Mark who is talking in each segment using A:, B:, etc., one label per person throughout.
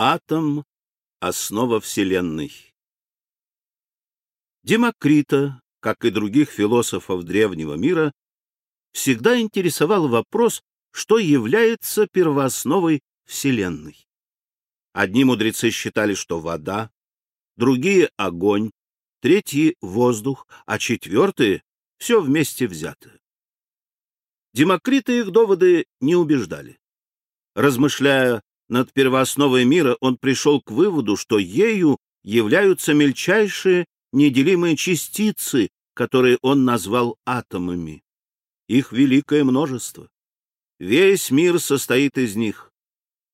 A: Атом — основа Вселенной. Демокрита, как и других философов древнего мира, всегда интересовал вопрос, что является первоосновой Вселенной. Одни мудрецы считали, что вода, другие — огонь, третьи — воздух, а четвертые — все вместе взятое. Демокрита их доводы не убеждали. Размышляя над первоосновой мира, он пришел к выводу, что ею являются мельчайшие неделимые частицы, которые он назвал атомами. Их великое множество. Весь мир состоит из них.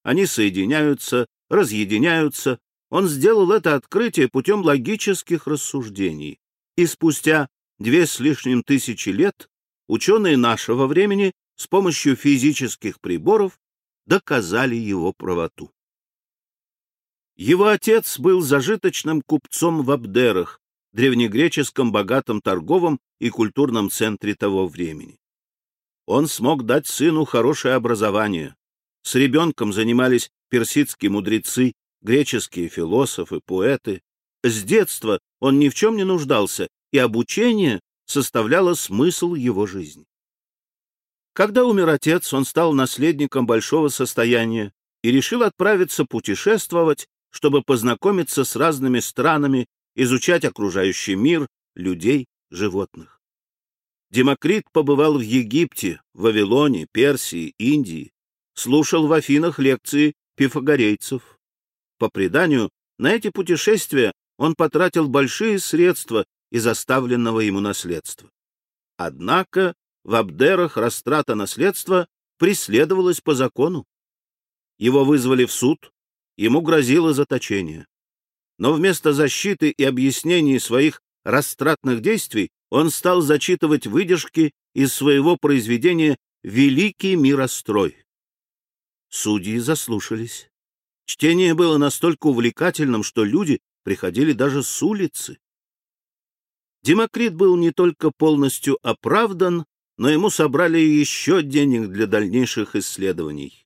A: Они соединяются, разъединяются. Он сделал это открытие путем логических рассуждений. И спустя две с лишним тысячи лет ученые нашего времени с помощью физических приборов доказали его правоту. Его отец был зажиточным купцом в Абдерах, древнегреческом богатом торговом и культурном центре того времени. Он смог дать сыну хорошее образование. С ребенком занимались персидские мудрецы, греческие философы, поэты. С детства он ни в чем не нуждался, и обучение составляло смысл его жизни. Когда умер отец, он стал наследником большого состояния и решил отправиться путешествовать, чтобы познакомиться с разными странами, изучать окружающий мир, людей, животных. Демокрит побывал в Египте, Вавилоне, Персии, Индии, слушал в Афинах лекции пифагорейцев. По преданию, на эти путешествия он потратил большие средства из оставленного ему наследства. Однако в Абдерах растрата наследства преследовалась по закону. Его вызвали в суд, ему грозило заточение. Но вместо защиты и объяснений своих растратных действий он стал зачитывать выдержки из своего произведения «Великий мирострой». Судьи заслушались. Чтение было настолько увлекательным, что люди приходили даже с улицы. Демокрит был не только полностью оправдан, но ему собрали еще денег для дальнейших исследований.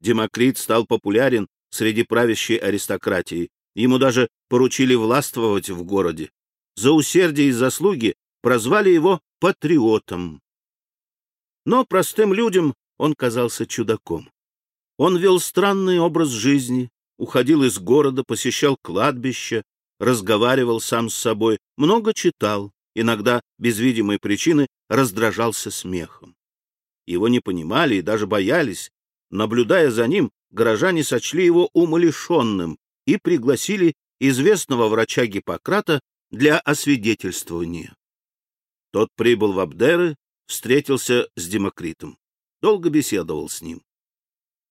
A: Демокрит стал популярен среди правящей аристократии, ему даже поручили властвовать в городе. За усердие и заслуги прозвали его патриотом. Но простым людям он казался чудаком. Он вел странный образ жизни, уходил из города, посещал кладбища, разговаривал сам с собой, много читал, иногда без видимой причины раздражался смехом. Его не понимали и даже боялись. Наблюдая за ним, горожане сочли его умалишенным и пригласили известного врача Гиппократа для освидетельствования. Тот прибыл в Абдеры, встретился с Демокритом. Долго беседовал с ним.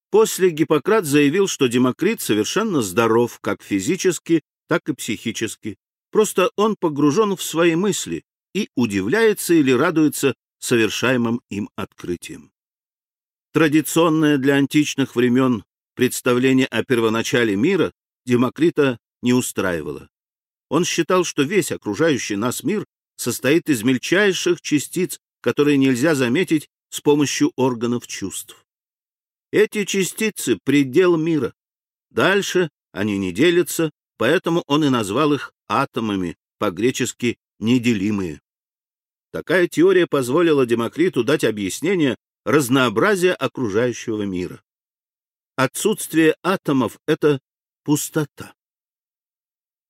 A: После Гиппократ заявил, что Демокрит совершенно здоров как физически, так и психически, Просто он погружен в свои мысли и удивляется или радуется совершаемым им открытиям. Традиционное для античных времен представление о первоначале мира Демокрита не устраивало. Он считал, что весь окружающий нас мир состоит из мельчайших частиц, которые нельзя заметить с помощью органов чувств. Эти частицы — предел мира. Дальше они не делятся, поэтому он и назвал их атомами, по-гречески «неделимые». Такая теория позволила Демокриту дать объяснение разнообразия окружающего мира. Отсутствие атомов — это пустота.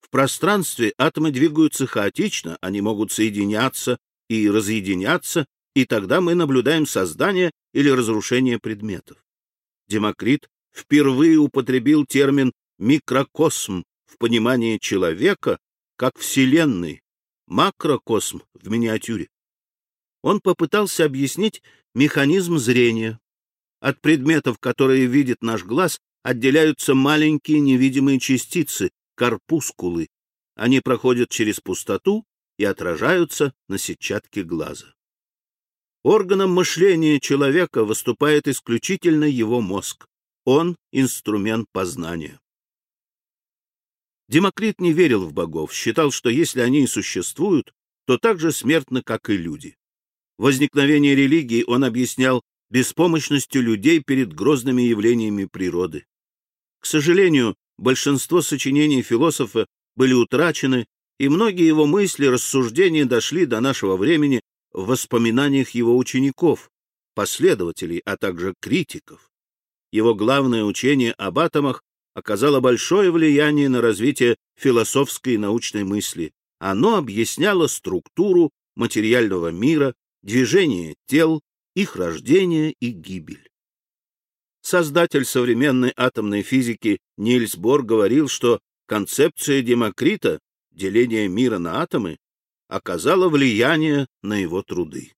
A: В пространстве атомы двигаются хаотично, они могут соединяться и разъединяться, и тогда мы наблюдаем создание или разрушение предметов. Демокрит впервые употребил термин «микрокосм» в понимании человека как Вселенной, макрокосм в миниатюре. Он попытался объяснить механизм зрения. От предметов, которые видит наш глаз, отделяются маленькие невидимые частицы, корпускулы. Они проходят через пустоту и отражаются на сетчатке глаза. Органом мышления человека выступает исключительно его мозг. Он — инструмент познания. Демокрит не верил в богов, считал, что если они и существуют, то так же смертны, как и люди. Возникновение религии он объяснял беспомощностью людей перед грозными явлениями природы. К сожалению, большинство сочинений философа были утрачены, и многие его мысли, рассуждения дошли до нашего времени в воспоминаниях его учеников, последователей, а также критиков. Его главное учение об атомах оказало большое влияние на развитие философской и научной мысли. Оно объясняло структуру материального мира, движение тел, их рождение и гибель. Создатель современной атомной физики Нильс Бор говорил, что концепция Демокрита, деление мира на атомы, оказала влияние на его труды.